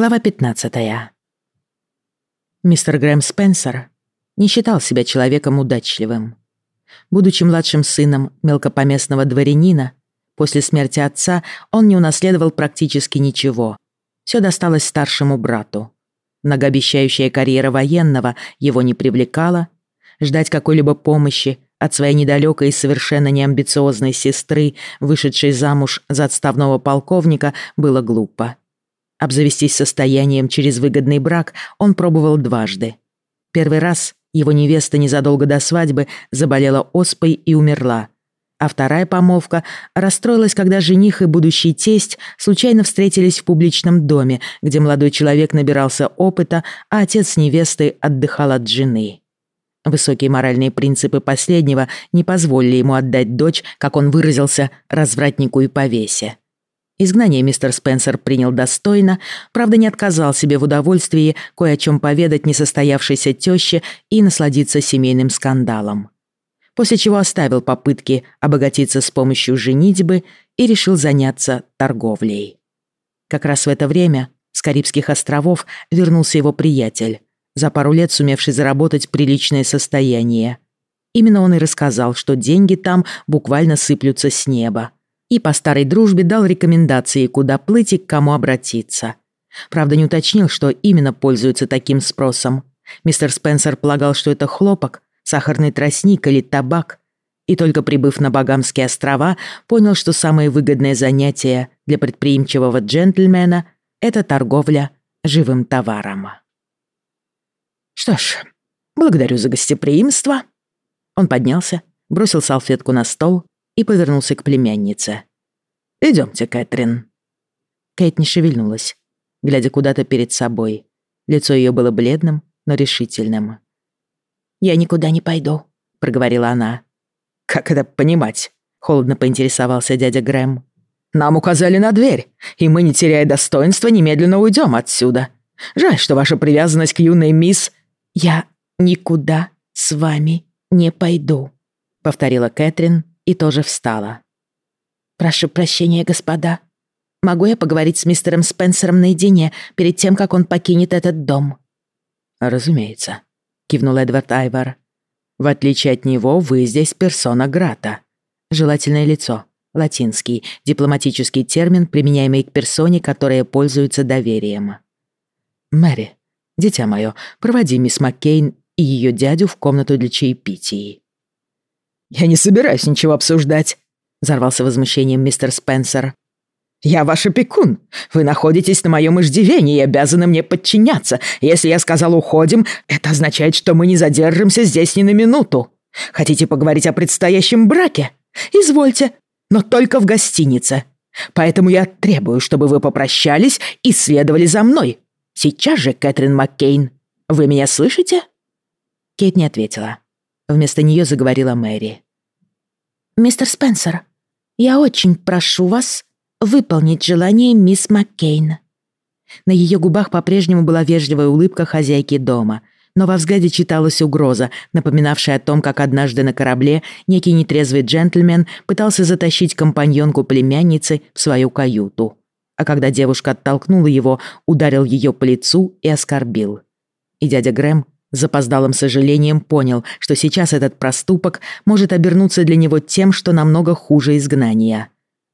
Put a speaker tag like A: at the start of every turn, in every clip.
A: Глава 15. Мистер Грэм Спенсер не считал себя человеком удачливым. Будучи младшим сыном мелкопоместного дворянина, после смерти отца он не унаследовал практически ничего. Все досталось старшему брату. Многообещающая карьера военного его не привлекала, ждать какой-либо помощи от своей недалекой и совершенно неамбициозной сестры, вышедшей замуж за отставного полковника, было глупо. Обзавестись состоянием через выгодный брак он пробовал дважды. Первый раз его невеста незадолго до свадьбы заболела оспой и умерла. А вторая помолвка расстроилась, когда жених и будущий тесть случайно встретились в публичном доме, где молодой человек набирался опыта, а отец невесты отдыхал от жены. Высокие моральные принципы последнего не позволили ему отдать дочь, как он выразился, развратнику и повесе. Изгнание мистер Спенсер принял достойно, правда не отказал себе в удовольствии кое о чем поведать несостоявшейся тёще и насладиться семейным скандалом. После чего оставил попытки обогатиться с помощью женитьбы и решил заняться торговлей. Как раз в это время с Карибских островов вернулся его приятель, за пару лет сумевший заработать приличное состояние. Именно он и рассказал, что деньги там буквально сыплются с неба и по старой дружбе дал рекомендации, куда плыть и к кому обратиться. Правда, не уточнил, что именно пользуется таким спросом. Мистер Спенсер полагал, что это хлопок, сахарный тростник или табак, и только прибыв на Багамские острова, понял, что самое выгодное занятие для предприимчивого джентльмена — это торговля живым товаром. «Что ж, благодарю за гостеприимство». Он поднялся, бросил салфетку на стол и повернулся к племяннице. «Идёмте, Кэтрин». Кэт не шевельнулась, глядя куда-то перед собой. Лицо её было бледным, но решительным. «Я никуда не пойду», — проговорила она. «Как это понимать?» — холодно поинтересовался дядя Грэм. «Нам указали на дверь, и мы, не теряя достоинства, немедленно уйдем отсюда. Жаль, что ваша привязанность к юной мисс...» «Я никуда с вами не пойду», — повторила Кэтрин, и тоже встала. «Прошу прощения, господа. Могу я поговорить с мистером Спенсером наедине перед тем, как он покинет этот дом?» «Разумеется», — кивнул Эдвард Айвар. «В отличие от него, вы здесь персона грата. Желательное лицо. Латинский, дипломатический термин, применяемый к персоне, которая пользуется доверием. Мэри, дитя мое, проводи мисс Маккейн и ее дядю в комнату для чаепитий. «Я не собираюсь ничего обсуждать», — взорвался возмущением мистер Спенсер. «Я ваш опекун. Вы находитесь на моем иждивении и обязаны мне подчиняться. Если я сказал «уходим», это означает, что мы не задержимся здесь ни на минуту. Хотите поговорить о предстоящем браке? Извольте, но только в гостинице. Поэтому я требую, чтобы вы попрощались и следовали за мной. Сейчас же, Кэтрин Маккейн. Вы меня слышите?» Кейт не ответила. Вместо нее заговорила Мэри. «Мистер Спенсер, я очень прошу вас выполнить желание мисс Маккейн». На ее губах по-прежнему была вежливая улыбка хозяйки дома, но во взгляде читалась угроза, напоминавшая о том, как однажды на корабле некий нетрезвый джентльмен пытался затащить компаньонку племянницы в свою каюту. А когда девушка оттолкнула его, ударил ее по лицу и оскорбил. И дядя Грэм запоздалым сожалением понял, что сейчас этот проступок может обернуться для него тем, что намного хуже изгнания.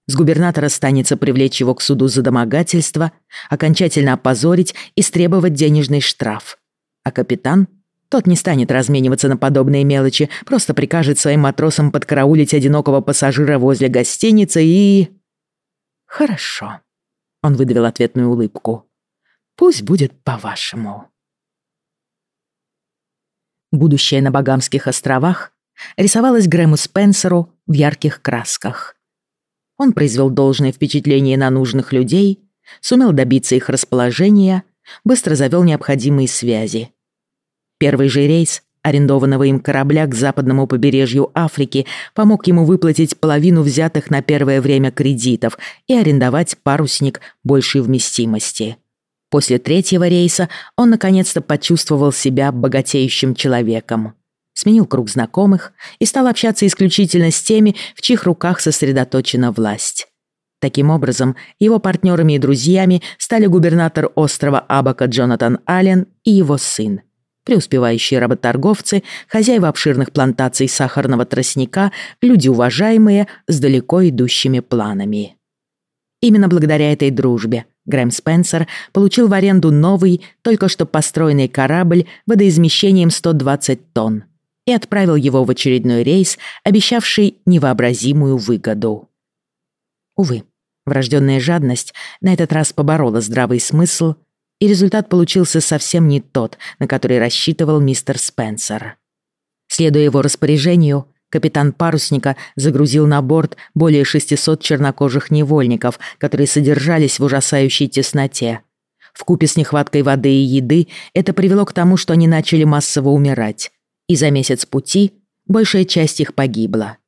A: С губернатора станется привлечь его к суду за домогательство, окончательно опозорить и стребовать денежный штраф. А капитан? Тот не станет размениваться на подобные мелочи, просто прикажет своим матросам подкараулить одинокого пассажира возле гостиницы и... «Хорошо», — он выдавил ответную улыбку. «Пусть будет по-вашему». Будущее на Багамских островах рисовалось Грэму Спенсеру в ярких красках. Он произвел должное впечатление на нужных людей, сумел добиться их расположения, быстро завел необходимые связи. Первый же рейс арендованного им корабля к западному побережью Африки помог ему выплатить половину взятых на первое время кредитов и арендовать парусник большей вместимости. После третьего рейса он наконец-то почувствовал себя богатеющим человеком. Сменил круг знакомых и стал общаться исключительно с теми, в чьих руках сосредоточена власть. Таким образом, его партнерами и друзьями стали губернатор острова Абака Джонатан Аллен и его сын, преуспевающие работорговцы, хозяева обширных плантаций сахарного тростника, люди уважаемые с далеко идущими планами. Именно благодаря этой дружбе Грэм Спенсер получил в аренду новый, только что построенный корабль водоизмещением 120 тонн и отправил его в очередной рейс, обещавший невообразимую выгоду. Увы, врожденная жадность на этот раз поборола здравый смысл, и результат получился совсем не тот, на который рассчитывал мистер Спенсер. Следуя его распоряжению, капитан парусника загрузил на борт более 600 чернокожих невольников, которые содержались в ужасающей тесноте. Вкупе с нехваткой воды и еды это привело к тому, что они начали массово умирать, и за месяц пути большая часть их погибла.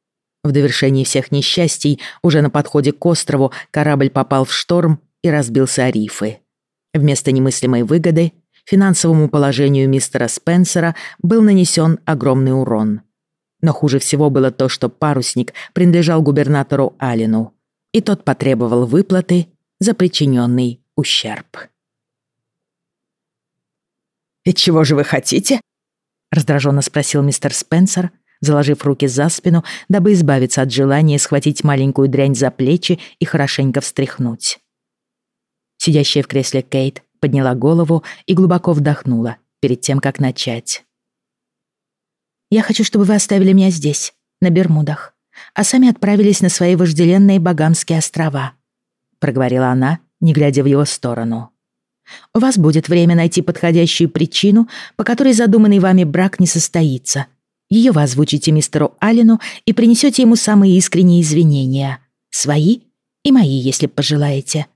A: В довершении всех несчастий, уже на подходе к острову, корабль попал в шторм и разбился о рифы. Вместо немыслимой выгоды финансовому положению мистера Спенсера был нанесен огромный урон. Но хуже всего было то, что парусник принадлежал губернатору Алину, и тот потребовал выплаты за причиненный ущерб.
B: «И чего же вы хотите?» — раздраженно спросил мистер Спенсер, заложив руки за спину, дабы избавиться от желания схватить маленькую дрянь за плечи и хорошенько встряхнуть. Сидящая в кресле Кейт подняла голову и глубоко вдохнула перед тем, как начать. «Я хочу, чтобы вы оставили меня здесь, на Бермудах, а сами отправились на свои вожделенные Багамские острова», проговорила она, не глядя в его сторону. «У вас будет время найти подходящую причину, по которой задуманный вами брак не состоится», ее вы озвучите мистеру Аллену и принесете ему самые искренние извинения. Свои и мои, если пожелаете.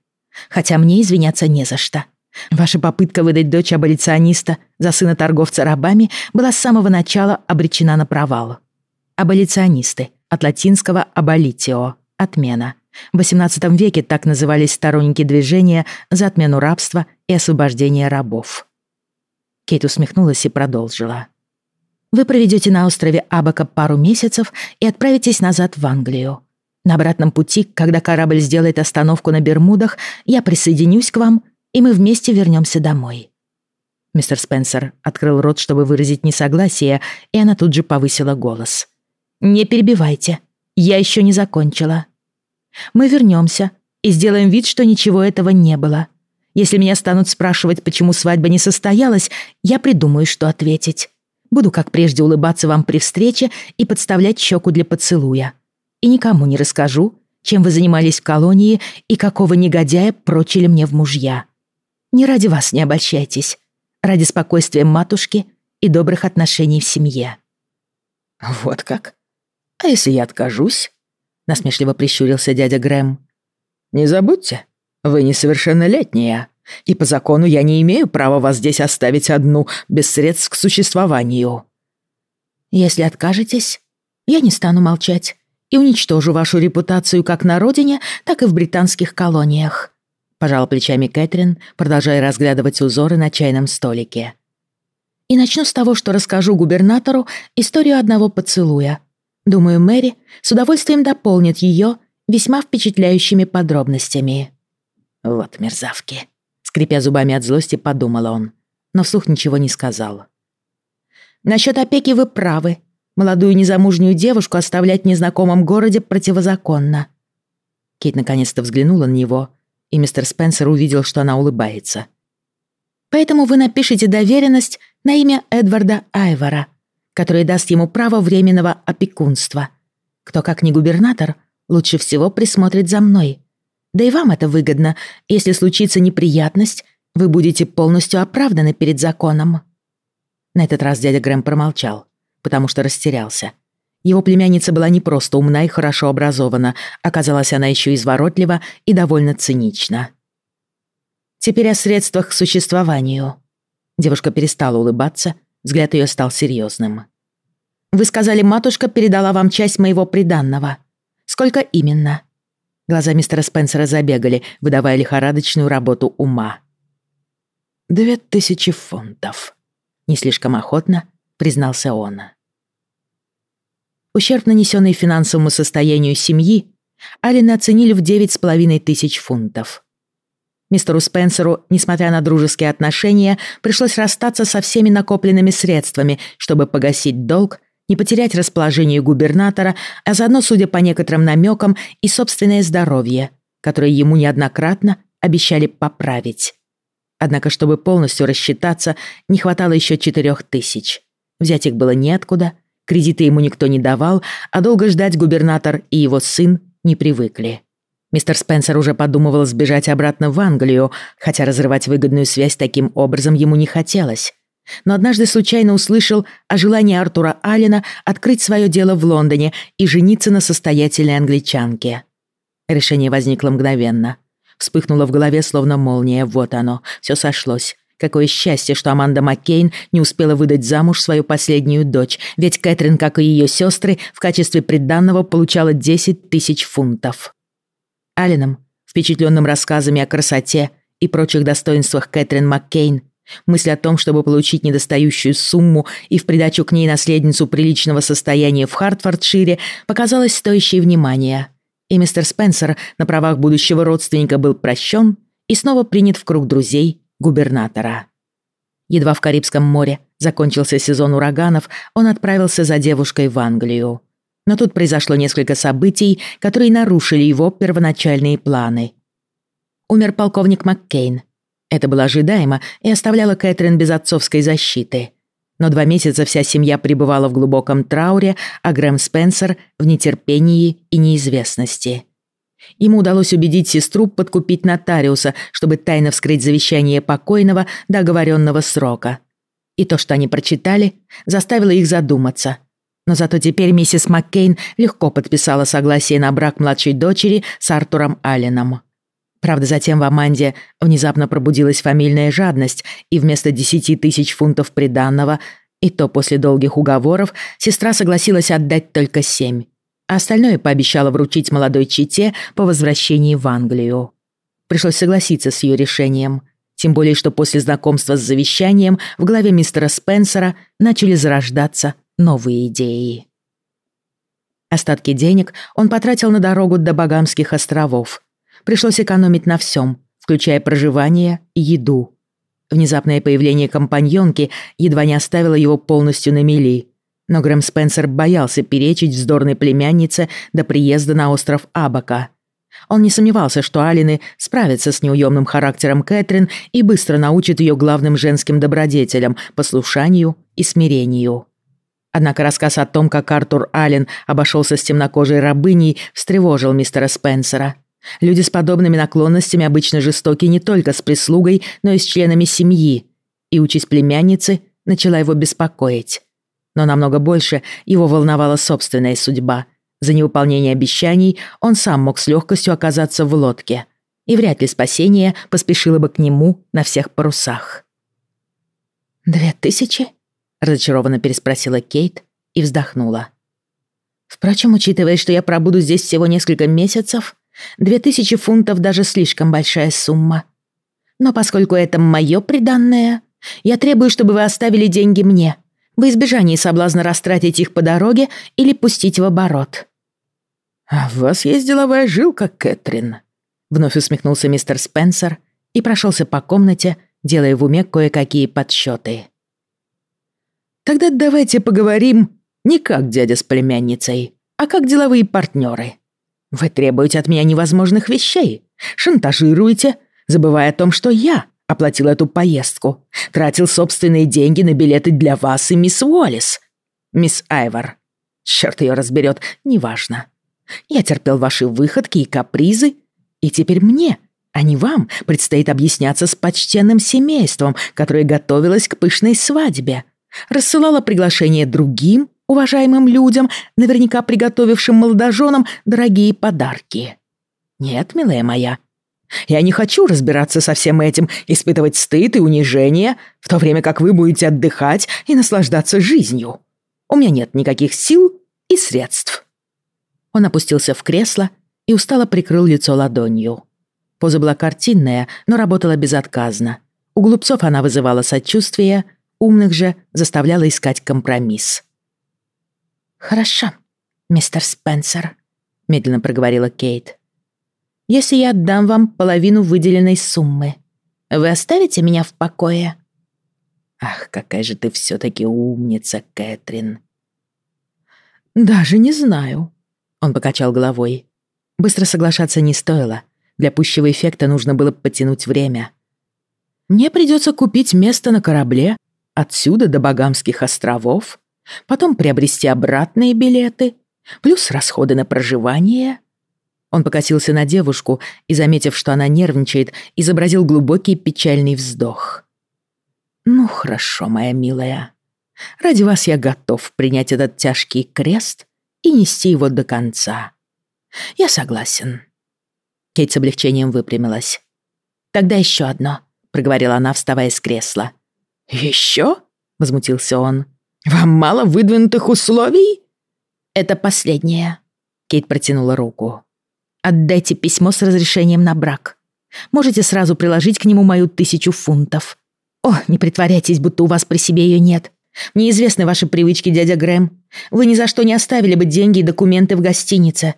B: Хотя мне извиняться не за что. Ваша попытка выдать дочь аболициониста за сына торговца рабами была с самого начала обречена на провал. Аболиционисты, от латинского «аболитио» — «отмена». В XVIII веке так назывались сторонники движения за отмену рабства и освобождение рабов. Кейт усмехнулась и продолжила. Вы проведете на острове Абака пару месяцев и отправитесь назад в Англию. На обратном пути, когда корабль сделает остановку на Бермудах, я присоединюсь к вам, и мы вместе вернемся домой». Мистер Спенсер открыл рот, чтобы выразить несогласие, и она тут же повысила голос. «Не перебивайте. Я еще не закончила. Мы вернемся и сделаем вид, что ничего этого не было. Если меня станут спрашивать, почему свадьба не состоялась, я придумаю, что ответить. Буду, как прежде, улыбаться вам при встрече и подставлять щеку для поцелуя. И никому не расскажу, чем вы занимались в колонии и какого негодяя прочили мне в мужья. Не ради вас не обольщайтесь. Ради спокойствия матушки и добрых отношений в семье».
A: «Вот как? А если я откажусь?» Насмешливо прищурился дядя Грэм. «Не забудьте, вы несовершеннолетняя и по закону я не имею права вас здесь оставить одну, без средств к существованию».
B: «Если откажетесь, я не стану молчать и уничтожу вашу репутацию как на родине, так и в британских колониях», пожал плечами Кэтрин, продолжая разглядывать узоры на чайном столике. «И начну с того, что расскажу губернатору историю одного поцелуя. Думаю, Мэри с удовольствием дополнит ее весьма впечатляющими подробностями».
A: «Вот мерзавки», Скрипя зубами от злости, подумал он, но вслух ничего не сказал.
B: «Насчет опеки вы правы. Молодую незамужнюю девушку оставлять в незнакомом городе противозаконно».
A: Кейт наконец-то взглянула на него, и мистер Спенсер увидел, что она улыбается.
B: «Поэтому вы напишите доверенность на имя Эдварда Айвора, которая даст ему право временного опекунства. Кто, как не губернатор, лучше всего присмотрит за мной. Да и вам это выгодно. Если случится неприятность, вы будете полностью оправданы перед законом».
A: На этот раз дядя Грэм промолчал, потому что растерялся. Его племянница была не просто умна и хорошо образована, оказалась она еще изворотлива и довольно цинична. «Теперь о средствах к существованию». Девушка перестала улыбаться, взгляд ее стал серьезным. «Вы сказали, матушка передала вам часть моего приданного. Сколько именно?» Глаза мистера Спенсера забегали, выдавая лихорадочную работу ума. «Две тысячи фунтов», — не слишком охотно признался он. Ущерб, нанесенный финансовому состоянию семьи, Аллены оценили в девять с половиной тысяч фунтов. Мистеру Спенсеру, несмотря на дружеские отношения, пришлось расстаться со всеми накопленными средствами, чтобы погасить долг, не потерять расположение губернатора, а заодно, судя по некоторым намекам, и собственное здоровье, которое ему неоднократно обещали поправить. Однако, чтобы полностью рассчитаться, не хватало еще четырех тысяч. Взять их было неоткуда, кредиты ему никто не давал, а долго ждать губернатор и его сын не привыкли. Мистер Спенсер уже подумывал сбежать обратно в Англию, хотя разрывать выгодную связь таким образом ему не хотелось. Но однажды случайно услышал о желании Артура Аллена открыть свое дело в Лондоне и жениться на состоятельной англичанке. Решение возникло мгновенно. Вспыхнуло в голове, словно молния. Вот оно, все сошлось. Какое счастье, что Аманда Маккейн не успела выдать замуж свою последнюю дочь, ведь Кэтрин, как и ее сестры, в качестве приданного получала 10 тысяч фунтов. Алленом, впечатленным рассказами о красоте и прочих достоинствах Кэтрин Маккейн, мысль о том, чтобы получить недостающую сумму и в придачу к ней наследницу приличного состояния в Хартфордшире, показалась стоящей внимания. И мистер Спенсер на правах будущего родственника был прощен и снова принят в круг друзей губернатора. Едва в Карибском море закончился сезон ураганов, он отправился за девушкой в Англию. Но тут произошло несколько событий, которые нарушили его первоначальные планы. Умер полковник Маккейн. Это было ожидаемо и оставляло Кэтрин без отцовской защиты. Но два месяца вся семья пребывала в глубоком трауре, а Грэм Спенсер в нетерпении и неизвестности. Ему удалось убедить сестру подкупить нотариуса, чтобы тайно вскрыть завещание покойного до оговоренного срока. И то, что они прочитали, заставило их задуматься. Но зато теперь миссис Маккейн легко подписала согласие на брак младшей дочери с Артуром Алленом. Правда, затем в Аманде внезапно пробудилась фамильная жадность, и вместо десяти тысяч фунтов приданного, и то после долгих уговоров, сестра согласилась отдать только семь а остальное пообещала вручить молодой чите по возвращении в Англию. Пришлось согласиться с ее решением, тем более что после знакомства с завещанием в голове мистера Спенсера начали зарождаться новые идеи. Остатки денег он потратил на дорогу до Багамских островов. Пришлось экономить на всем, включая проживание и еду. Внезапное появление компаньонки едва не оставило его полностью на мели – но Грэм Спенсер боялся перечить вздорной племяннице до приезда на остров Абака. Он не сомневался, что Алины справятся с неуемным характером Кэтрин и быстро научат ее главным женским добродетелям – послушанию и смирению. Однако рассказ о том, как Артур Аллен обошелся с темнокожей рабыней, встревожил мистера Спенсера. Люди с подобными наклонностями обычно жестоки не только с прислугой, но и с членами семьи, и участь племянницы начала его беспокоить. Но намного больше его волновала собственная судьба. За невыполнение обещаний он сам мог с легкостью оказаться в лодке. И вряд ли спасение поспешило бы к нему на всех парусах. «Две тысячи?» — разочарованно переспросила Кейт и вздохнула. «Впрочем, учитывая, что я пробуду здесь всего несколько месяцев, две тысячи фунтов даже слишком большая сумма. Но поскольку это мое приданное, я требую, чтобы вы оставили деньги мне, во избежание соблазна растратить их по дороге или пустить в оборот.
C: «А в вас есть деловая жилка, Кэтрин», — вновь усмехнулся мистер Спенсер и прошелся по комнате, делая в уме кое-какие подсчеты. «Тогда давайте поговорим не как дядя с племянницей, а как деловые партнеры. Вы требуете от меня невозможных вещей, шантажируете, забывая о том, что я оплатил эту поездку. Тратил собственные деньги на билеты для вас и мисс Уоллес. Мисс Айвор. Черт ее разберет, неважно. Я терпел ваши выходки и капризы, и теперь мне, а не вам, предстоит объясняться с почтенным семейством, которое готовилось к пышной свадьбе. Рассылала приглашение другим уважаемым людям, наверняка приготовившим молодоженам дорогие подарки. Нет, милая моя, я не хочу разбираться со всем этим, испытывать стыд и унижение, в то время как вы будете отдыхать и наслаждаться жизнью. У меня нет никаких сил и средств». Он опустился в кресло и устало прикрыл лицо ладонью. Поза была картинная, но работала безотказно. У глупцов она вызывала сочувствие, умных же заставляла искать компромисс.
B: «Хорошо, мистер Спенсер», —
A: медленно проговорила Кейт. «Если я отдам вам половину выделенной суммы, вы оставите меня в покое?»
C: «Ах, какая же ты все-таки умница, Кэтрин!»
A: «Даже не знаю», —
C: он покачал головой. Быстро соглашаться не стоило. Для пущего эффекта нужно было потянуть время.
A: «Мне придется купить место на корабле отсюда до Багамских островов, потом приобрести обратные билеты, плюс расходы на проживание».
C: Он покосился на девушку и, заметив, что она нервничает, изобразил глубокий печальный вздох.
A: «Ну хорошо, моя милая. Ради вас я готов принять этот тяжкий крест и нести его до конца. Я согласен».
C: Кейт с облегчением выпрямилась.
A: «Тогда еще одно», — проговорила она, вставая с кресла.
B: «Еще?» — возмутился он. «Вам мало выдвинутых условий?»
A: «Это последнее».
C: Кейт протянула руку.
A: Отдайте письмо с разрешением на брак. Можете сразу приложить к нему мою тысячу фунтов. О, не притворяйтесь, будто у вас при себе ее нет. Мне известны ваши привычки, дядя Грэм. Вы ни за что не оставили бы деньги и документы в гостинице.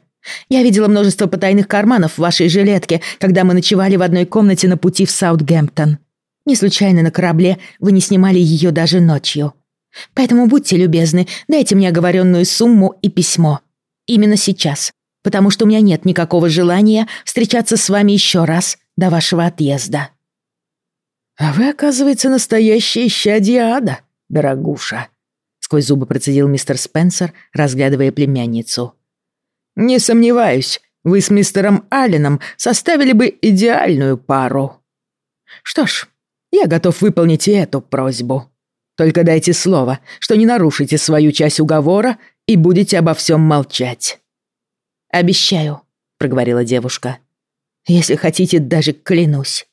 A: Я видела множество потайных карманов в вашей жилетке, когда мы ночевали в одной комнате на пути в Саутгемптон. Не случайно на корабле вы не снимали ее даже ночью. Поэтому будьте любезны, дайте мне оговоренную сумму и письмо. Именно сейчас, потому что у меня нет никакого желания встречаться с вами еще раз до вашего отъезда».
B: «А вы, оказывается, настоящая щадья ада, дорогуша», — сквозь зубы процедил мистер Спенсер, разглядывая племянницу. «Не сомневаюсь, вы с мистером Алленом составили бы идеальную пару. Что ж, я готов выполнить и эту просьбу. Только дайте слово, что не нарушите свою часть уговора и будете обо всем молчать».
A: «Обещаю», — проговорила девушка. «Если хотите, даже клянусь».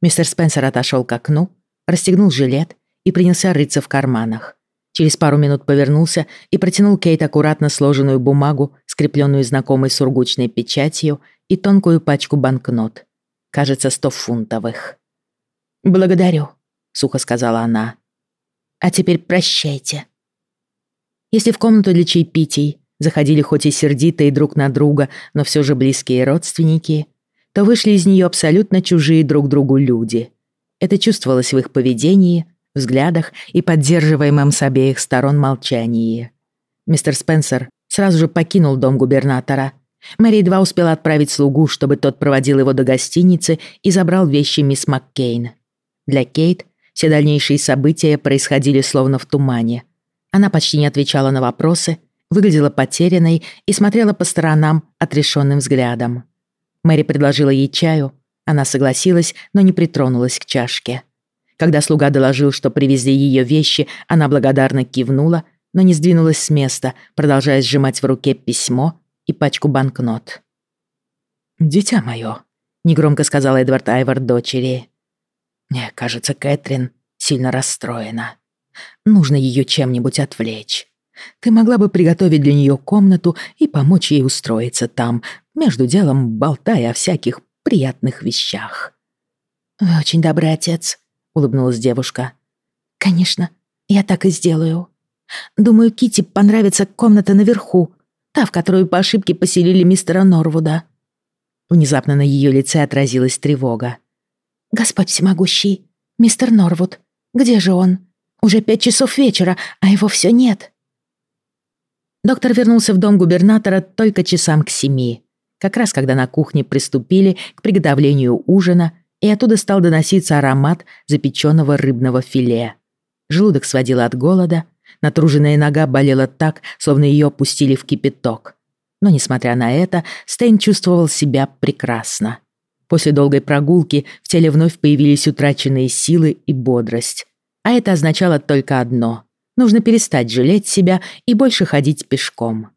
C: Мистер Спенсер отошел к окну, расстегнул жилет и принялся рыться в карманах. Через пару минут повернулся и протянул Кейт аккуратно сложенную бумагу, скрепленную знакомой сургучной печатью и тонкую пачку банкнот. Кажется, сто фунтовых.
A: «Благодарю», —
C: сухо сказала она.
A: «А теперь прощайте».
C: Если в комнату для чаепитий заходили хоть и сердитые друг на друга, но все же близкие родственники, то вышли из нее абсолютно чужие друг другу люди. Это чувствовалось в их поведении, взглядах и поддерживаемом с обеих сторон молчании. Мистер Спенсер сразу же покинул дом губернатора. Мэри едва успела отправить слугу, чтобы тот проводил его до гостиницы и забрал вещи мисс Маккейн. Для Кейт все дальнейшие события происходили словно в тумане. Она почти не отвечала на вопросы, выглядела потерянной и смотрела по сторонам отрешенным взглядом. Мэри предложила ей чаю, она согласилась, но не притронулась к чашке. Когда слуга доложил, что привезли ее вещи, она благодарно кивнула, но не сдвинулась с места, продолжая сжимать в руке письмо и пачку банкнот.
B: «Дитя мое», — негромко сказал Эдвард Айвар дочери. «Мне кажется, Кэтрин сильно расстроена. Нужно ее чем-нибудь отвлечь. Ты могла бы приготовить для нее комнату и помочь ей устроиться там, между делом болтая о всяких приятных вещах».
A: «Вы очень добрый отец», — улыбнулась девушка. «Конечно, я так и сделаю. Думаю, Кити понравится комната наверху, та, в которую по ошибке поселили мистера Норвуда».
C: Внезапно на ее лице отразилась тревога.
A: «Господь всемогущий, мистер Норвуд, где же он? Уже пять часов вечера, а его все нет».
C: Доктор вернулся в дом губернатора только часам к семи, как раз когда на кухне приступили к приготовлению ужина, и оттуда стал доноситься аромат запеченного рыбного филе. Желудок сводило от голода, натруженная нога болела так, словно ее опустили в кипяток. Но, несмотря на это, Стейн чувствовал себя прекрасно. После долгой прогулки в теле вновь появились утраченные силы и бодрость. А это означало только одно Нужно перестать жалеть себя и больше ходить пешком.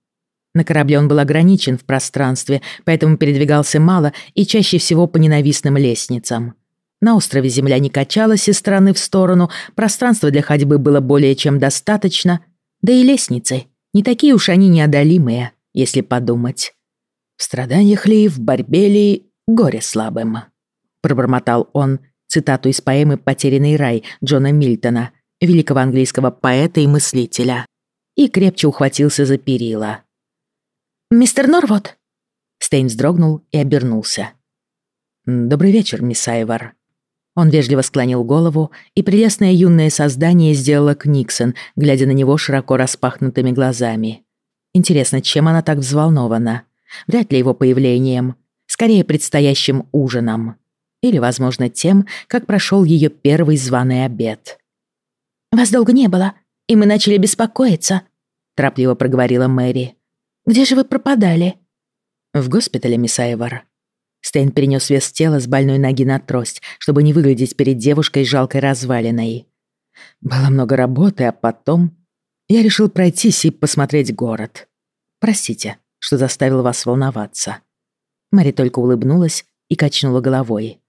C: На корабле он был ограничен в пространстве, поэтому передвигался мало и чаще всего по ненавистным лестницам. На острове земля не качалась из стороны в сторону, пространства для ходьбы было более чем достаточно, да и лестницы, не такие уж они неодолимые, если подумать.
B: «В страданиях ли, в борьбе ли, горе слабым», — пробормотал он, цитату из поэмы «Потерянный рай» Джона Мильтона, великого английского поэта и мыслителя, и крепче ухватился за перила. «Мистер Норвуд?»
A: Стейн вздрогнул и обернулся. «Добрый вечер, мисс Айвар». Он вежливо склонил голову, и прелестное юное создание сделало Книксон, глядя на него широко распахнутыми глазами. Интересно, чем она так взволнована? Вряд ли его появлением, скорее предстоящим ужином. Или, возможно, тем, как прошел ее первый званый обед.
B: «Вас долго не было, и мы начали беспокоиться», — торопливо проговорила Мэри. «Где же вы пропадали?»
A: «В госпитале, мисс Айвар». Стейн перенес вес тела с больной ноги на трость, чтобы не выглядеть перед девушкой жалкой развалиной. Было много работы, а потом я решил пройтись и посмотреть город. Простите, что заставил вас волноваться. Мари только улыбнулась и качнула головой.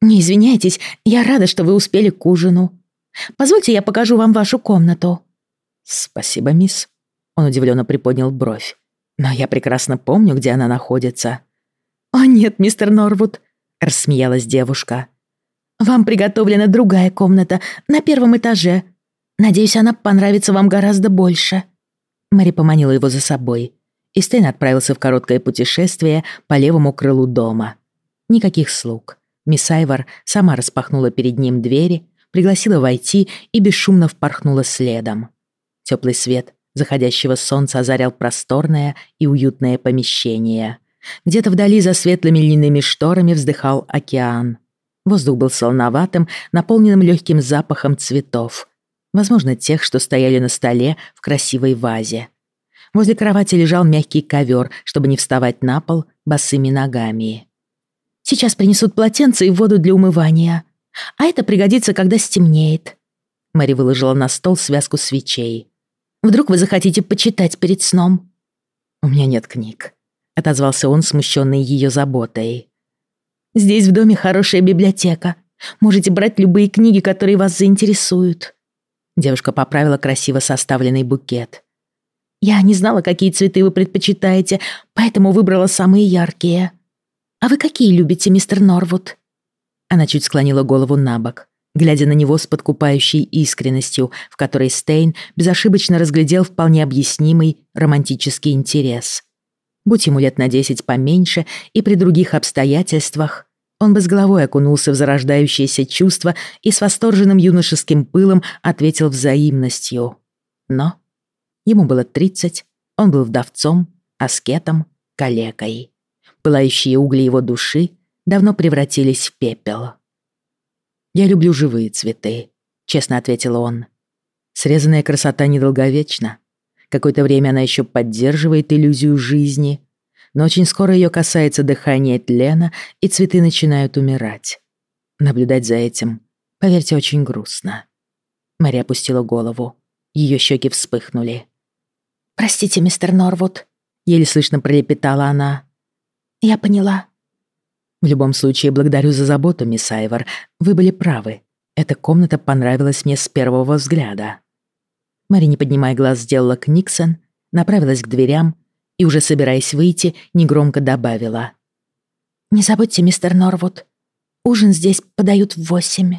B: «Не извиняйтесь, я рада, что вы успели к ужину. Позвольте, я покажу вам вашу комнату».
A: «Спасибо, мисс». Он удивленно приподнял бровь. «Но я прекрасно помню, где она находится».
B: «О нет, мистер Норвуд», — рассмеялась девушка. «Вам приготовлена другая комната на первом этаже. Надеюсь, она понравится вам гораздо больше».
A: Мэри поманила его за собой, и Стейн отправился в короткое путешествие по левому крылу дома. Никаких слуг. Мисс Айвар сама распахнула перед ним двери, пригласила войти и бесшумно впорхнула следом. Теплый свет заходящего солнца озарял просторное и уютное помещение. Где-то вдали за светлыми льняными шторами вздыхал океан. Воздух был солоноватым, наполненным легким запахом цветов. Возможно, тех, что стояли на столе в красивой вазе. Возле кровати лежал мягкий ковер, чтобы не вставать на пол босыми ногами.
B: «Сейчас принесут полотенце и воду для умывания», а это пригодится, когда стемнеет».
A: Мэри выложила на стол связку свечей.
B: «Вдруг вы захотите почитать перед сном?»
A: «У меня нет книг», — отозвался он, смущенный ее заботой.
B: «Здесь в доме хорошая библиотека. Можете брать любые книги, которые вас заинтересуют».
A: Девушка поправила красиво составленный букет.
B: «Я не знала, какие цветы вы предпочитаете, поэтому выбрала самые яркие. А вы какие любите, мистер Норвуд?»
A: Она чуть склонила голову на бок, глядя на него с подкупающей искренностью, в которой Стейн безошибочно разглядел вполне объяснимый романтический интерес. Будь ему лет на десять поменьше и при других обстоятельствах, он бы с головой окунулся в зарождающееся чувство и с восторженным юношеским пылом ответил взаимностью. Но ему было тридцать, он был вдовцом, аскетом, калекой. Пылающие угли его души давно превратились в пепел. «Я люблю живые цветы», — честно ответил он. «Срезанная красота недолговечна. Какое-то время она еще поддерживает иллюзию жизни, но очень скоро ее касается дыхание тлена, и цветы начинают умирать. Наблюдать за этим, поверьте, очень грустно». Мария опустила голову. Ее щеки вспыхнули.
B: «Простите, мистер Норвуд», —
A: еле слышно пролепетала она.
B: «Я поняла.
A: В любом случае, благодарю за заботу, мисс Айвор. Вы были правы. Эта комната понравилась мне с первого взгляда. Мари, не поднимая глаз, сделала к Никсон, направилась к дверям и, уже собираясь выйти, негромко добавила.
B: «Не забудьте, мистер Норвуд, ужин здесь подают в восемь».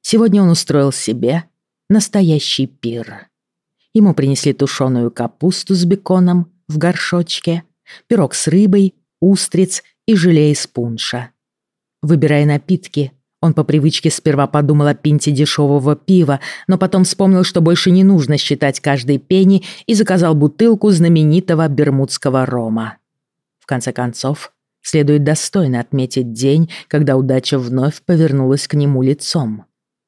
A: Сегодня он устроил себе настоящий пир. Ему принесли тушеную капусту с беконом в горшочке — пирог с рыбой, устриц и желе из пунша. Выбирая напитки, он по привычке сперва подумал о пинте дешевого пива, но потом вспомнил, что больше не нужно считать каждой пени и заказал бутылку знаменитого бермудского рома. В конце концов, следует достойно отметить день, когда удача вновь повернулась к нему лицом.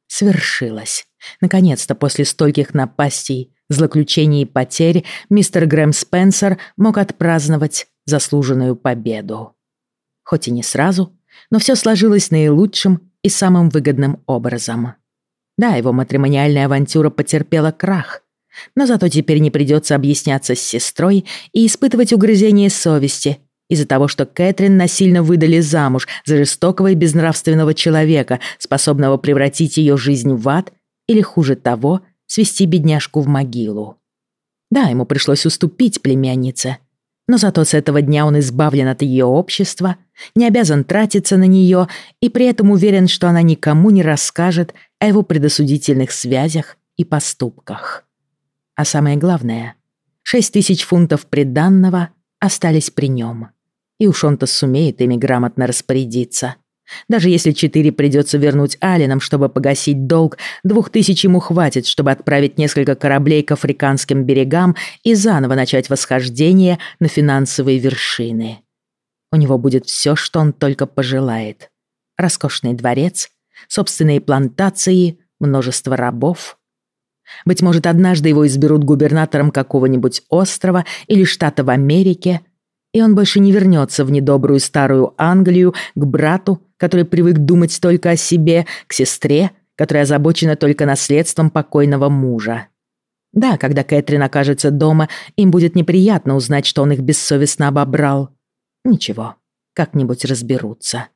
A: Свершилось. Наконец-то после стольких напастей злоключений и потерь мистер Грэм Спенсер мог отпраздновать заслуженную победу. Хоть и не сразу, но все сложилось наилучшим и самым выгодным образом. Да, его матримониальная авантюра потерпела крах, но зато теперь не придется объясняться с сестрой и испытывать угрызение совести из-за того, что Кэтрин насильно выдали замуж за жестокого и безнравственного человека, способного превратить ее жизнь в ад или, хуже того, свести бедняжку в могилу. Да, ему пришлось уступить племяннице, но зато с этого дня он избавлен от ее общества, не обязан тратиться на нее и при этом уверен, что она никому не расскажет о его предосудительных связях и поступках. А самое главное, Шесть тысяч фунтов приданного остались при нем. И уж он-то сумеет ими грамотно распорядиться. Даже если четыре придется вернуть Алленам, чтобы погасить долг, двух тысяч ему хватит, чтобы отправить несколько кораблей к африканским берегам и заново начать восхождение на финансовые вершины. У него будет все, что он только пожелает. Роскошный дворец, собственные плантации, множество рабов. Быть может, однажды его изберут губернатором какого-нибудь острова или штата в Америке, и он больше не вернется в недобрую старую Англию к брату, который привык думать только о себе, к сестре, которая озабочена только наследством покойного мужа. Да, когда Кэтрин окажется дома, им будет неприятно узнать, что он их бессовестно обобрал. Ничего, как-нибудь разберутся.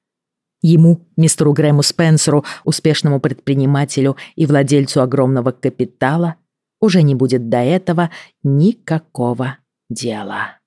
A: Ему, мистеру Грэму Спенсеру, успешному предпринимателю и владельцу огромного капитала, уже не будет до этого никакого дела.